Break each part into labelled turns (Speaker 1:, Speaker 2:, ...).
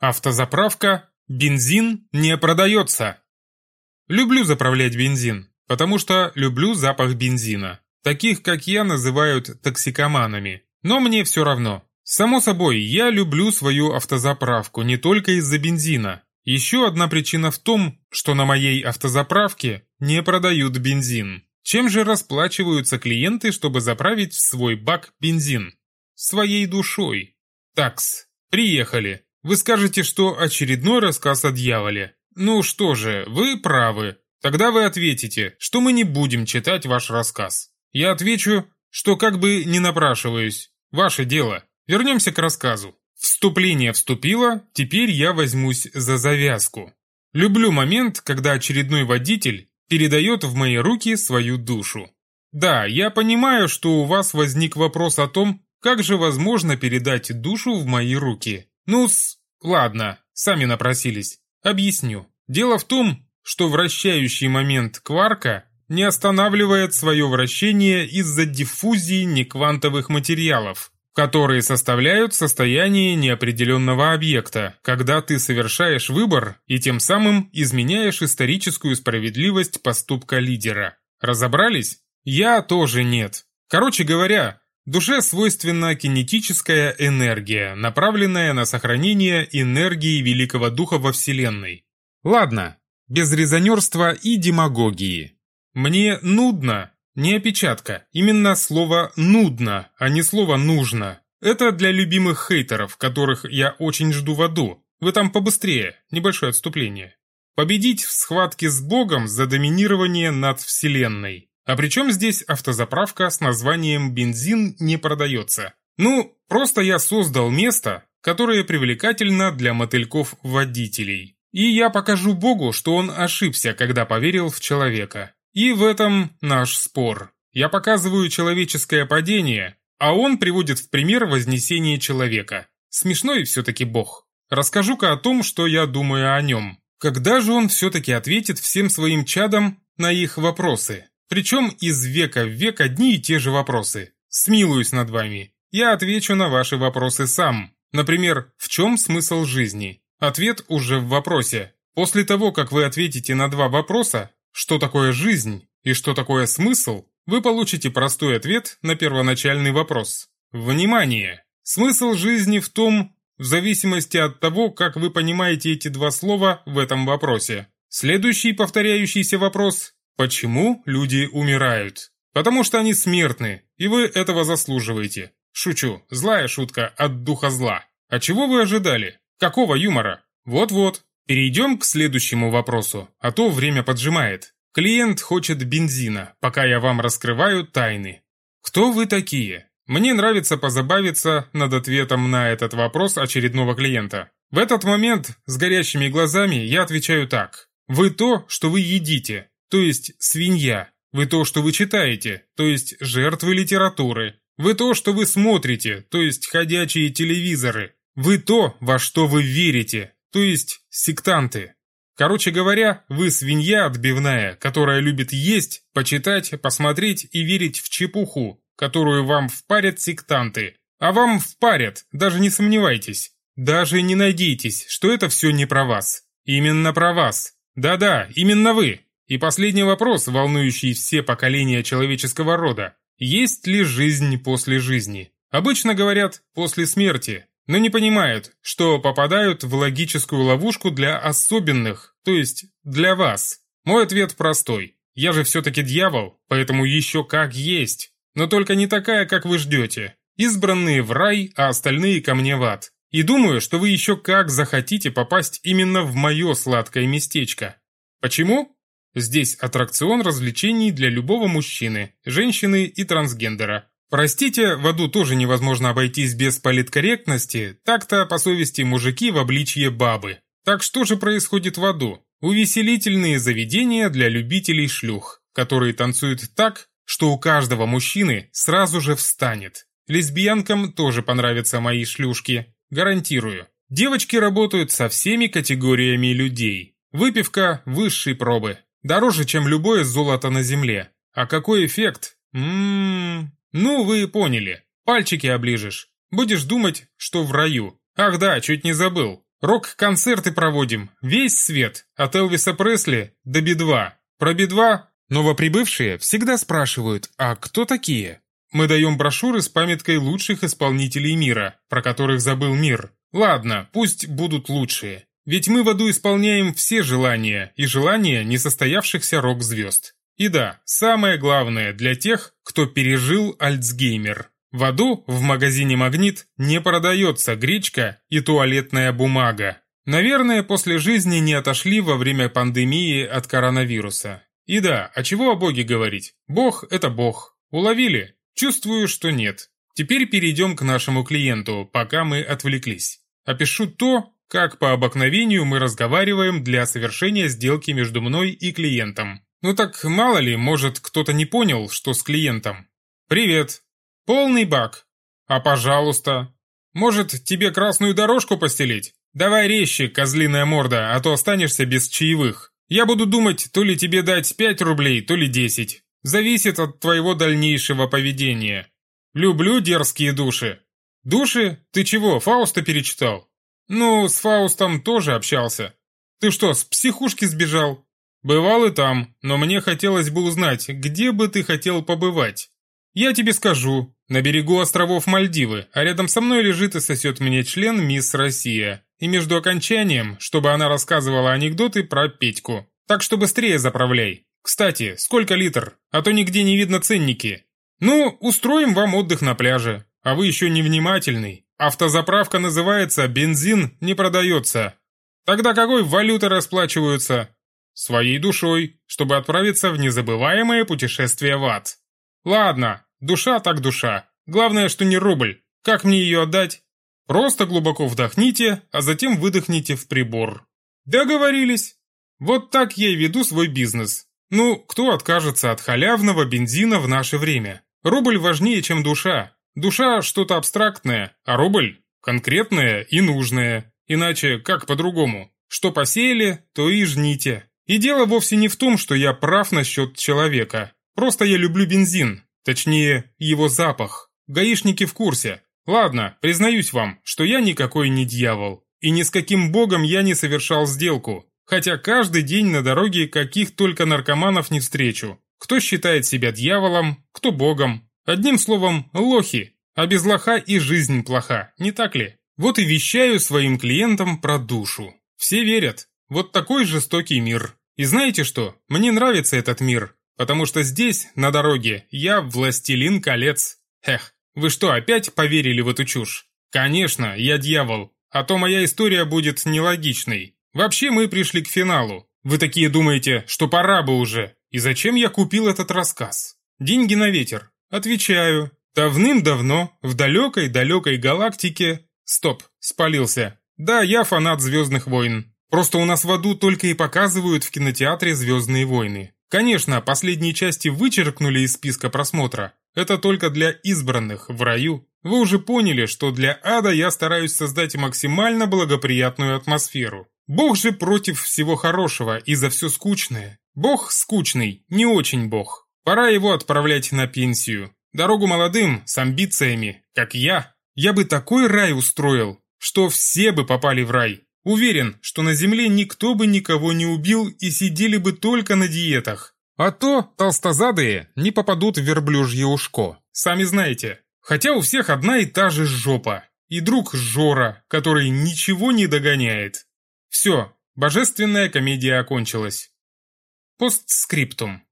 Speaker 1: Автозаправка, бензин не продается. Люблю заправлять бензин, потому что люблю запах бензина. Таких, как я, называют токсикоманами. Но мне все равно. Само собой, я люблю свою автозаправку не только из-за бензина. Еще одна причина в том, что на моей автозаправке не продают бензин. Чем же расплачиваются клиенты, чтобы заправить в свой бак бензин? Своей душой. Такс, приехали. Вы скажете, что очередной рассказ о дьяволе. Ну что же, вы правы. Тогда вы ответите, что мы не будем читать ваш рассказ. Я отвечу, что как бы не напрашиваюсь. Ваше дело. Вернемся к рассказу. Вступление вступило, теперь я возьмусь за завязку. Люблю момент, когда очередной водитель передает в мои руки свою душу. Да, я понимаю, что у вас возник вопрос о том, как же возможно передать душу в мои руки. Ну-с, ладно, сами напросились. Объясню. Дело в том, что вращающий момент кварка не останавливает свое вращение из-за диффузии неквантовых материалов, которые составляют состояние неопределенного объекта, когда ты совершаешь выбор и тем самым изменяешь историческую справедливость поступка лидера. Разобрались? Я тоже нет. Короче говоря, душе свойственна кинетическая энергия, направленная на сохранение энергии Великого Духа во Вселенной. Ладно, без резонерства и демагогии. Мне нудно, не опечатка, именно слово «нудно», а не слово «нужно». Это для любимых хейтеров, которых я очень жду в аду. Вы там побыстрее, небольшое отступление. Победить в схватке с Богом за доминирование над Вселенной. А причем здесь автозаправка с названием «бензин не продается». Ну, просто я создал место, которое привлекательно для мотыльков-водителей. И я покажу Богу, что он ошибся, когда поверил в человека. И в этом наш спор. Я показываю человеческое падение, а он приводит в пример вознесение человека. Смешной все-таки бог. Расскажу-ка о том, что я думаю о нем. Когда же он все-таки ответит всем своим чадам на их вопросы? Причем из века в век одни и те же вопросы. Смилуюсь над вами. Я отвечу на ваши вопросы сам. Например, в чем смысл жизни? Ответ уже в вопросе. После того, как вы ответите на два вопроса, что такое жизнь и что такое смысл, вы получите простой ответ на первоначальный вопрос. Внимание! Смысл жизни в том, в зависимости от того, как вы понимаете эти два слова в этом вопросе. Следующий повторяющийся вопрос – почему люди умирают? Потому что они смертны, и вы этого заслуживаете. Шучу, злая шутка от духа зла. А чего вы ожидали? Какого юмора? Вот-вот, Перейдем к следующему вопросу, а то время поджимает. Клиент хочет бензина, пока я вам раскрываю тайны. Кто вы такие? Мне нравится позабавиться над ответом на этот вопрос очередного клиента. В этот момент с горящими глазами я отвечаю так. Вы то, что вы едите, то есть свинья. Вы то, что вы читаете, то есть жертвы литературы. Вы то, что вы смотрите, то есть ходячие телевизоры. Вы то, во что вы верите, то есть сектанты. Короче говоря, вы свинья отбивная, которая любит есть, почитать, посмотреть и верить в чепуху, которую вам впарят сектанты. А вам впарят, даже не сомневайтесь. Даже не надейтесь, что это все не про вас. Именно про вас. Да-да, именно вы. И последний вопрос, волнующий все поколения человеческого рода. Есть ли жизнь после жизни? Обычно говорят «после смерти», но не понимают, что попадают в логическую ловушку для особенных, то есть для вас. Мой ответ простой. Я же все-таки дьявол, поэтому еще как есть. Но только не такая, как вы ждете. Избранные в рай, а остальные ко мне в ад. И думаю, что вы еще как захотите попасть именно в мое сладкое местечко. Почему? Здесь аттракцион развлечений для любого мужчины, женщины и трансгендера. Простите, в аду тоже невозможно обойтись без политкорректности, так-то по совести мужики в обличье бабы. Так что же происходит в аду? Увеселительные заведения для любителей шлюх, которые танцуют так, что у каждого мужчины сразу же встанет. Лесбиянкам тоже понравятся мои шлюшки, гарантирую. Девочки работают со всеми категориями людей. Выпивка высшей пробы, дороже, чем любое золото на земле. А какой эффект? Ммм, ну, вы поняли. Пальчики оближешь. Будешь думать, что в раю. Ах да, чуть не забыл. Рок-концерты проводим, весь свет, от Элвиса Пресли до Би-2. Про Би-2 новоприбывшие всегда спрашивают, а кто такие? Мы даем брошюры с памяткой лучших исполнителей мира, про которых забыл мир. Ладно, пусть будут лучшие. Ведь мы в аду исполняем все желания, и желания несостоявшихся рок-звезд. И да, самое главное для тех, кто пережил Альцгеймер. В аду в магазине «Магнит» не продается гречка и туалетная бумага. Наверное, после жизни не отошли во время пандемии от коронавируса. И да, а чего о Боге говорить? Бог – это Бог. Уловили? Чувствую, что нет. Теперь перейдем к нашему клиенту, пока мы отвлеклись. Опишу то, как по обыкновению мы разговариваем для совершения сделки между мной и клиентом. Ну так мало ли, может кто-то не понял, что с клиентом. Привет. Полный бак. А пожалуйста. Может тебе красную дорожку постелить? Давай резче, козлиная морда, а то останешься без чаевых. Я буду думать, то ли тебе дать 5 рублей, то ли 10. Зависит от твоего дальнейшего поведения. Люблю дерзкие души. Души? Ты чего, Фауста перечитал? Ну, с Фаустом тоже общался. Ты что, с психушки сбежал? Бывал и там, но мне хотелось бы узнать, где бы ты хотел побывать. Я тебе скажу, на берегу островов Мальдивы, а рядом со мной лежит и сосет мне член мисс Россия. И между окончанием, чтобы она рассказывала анекдоты про Петьку. Так что быстрее заправляй. Кстати, сколько литр? А то нигде не видно ценники. Ну, устроим вам отдых на пляже. А вы еще невнимательный. Автозаправка называется «Бензин не продается». Тогда какой валютой расплачиваются? Своей душой, чтобы отправиться в незабываемое путешествие в ад. Ладно, душа так душа. Главное, что не рубль. Как мне ее отдать? Просто глубоко вдохните, а затем выдохните в прибор. Договорились. Вот так я и веду свой бизнес. Ну, кто откажется от халявного бензина в наше время? Рубль важнее, чем душа. Душа – что-то абстрактное, а рубль – конкретное и нужное. Иначе как по-другому? Что посеяли, то и жните. И дело вовсе не в том, что я прав насчет человека. Просто я люблю бензин. Точнее, его запах. Гаишники в курсе. Ладно, признаюсь вам, что я никакой не дьявол. И ни с каким богом я не совершал сделку. Хотя каждый день на дороге каких только наркоманов не встречу. Кто считает себя дьяволом, кто богом. Одним словом, лохи. А без лоха и жизнь плоха, не так ли? Вот и вещаю своим клиентам про душу. Все верят. Вот такой жестокий мир. И знаете что? Мне нравится этот мир. Потому что здесь, на дороге, я властелин колец. Эх, вы что, опять поверили в эту чушь? Конечно, я дьявол. А то моя история будет нелогичной. Вообще мы пришли к финалу. Вы такие думаете, что пора бы уже. И зачем я купил этот рассказ? Деньги на ветер. Отвечаю. Давным-давно, в далекой-далекой галактике... Стоп, спалился. Да, я фанат «Звездных войн». Просто у нас в аду только и показывают в кинотеатре «Звездные войны». Конечно, последние части вычеркнули из списка просмотра. Это только для избранных в раю. Вы уже поняли, что для ада я стараюсь создать максимально благоприятную атмосферу. Бог же против всего хорошего и за все скучное. Бог скучный, не очень бог. Пора его отправлять на пенсию. Дорогу молодым, с амбициями, как я. Я бы такой рай устроил, что все бы попали в рай. Уверен, что на земле никто бы никого не убил и сидели бы только на диетах. А то толстозадые не попадут в верблюжье ушко. Сами знаете. Хотя у всех одна и та же жопа. И друг Жора, который ничего не догоняет. Все, божественная комедия окончилась. Постскриптум.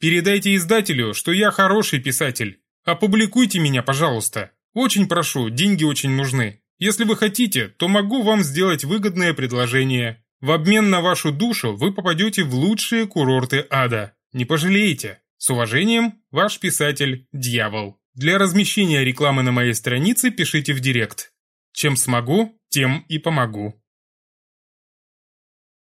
Speaker 1: Передайте издателю, что я хороший писатель. Опубликуйте меня, пожалуйста. Очень прошу, деньги очень нужны. Если вы хотите, то могу вам сделать выгодное предложение. В обмен на вашу душу вы попадете в лучшие курорты ада. Не пожалеете. С уважением, ваш писатель Дьявол. Для размещения рекламы на моей странице пишите в директ. Чем смогу, тем и помогу.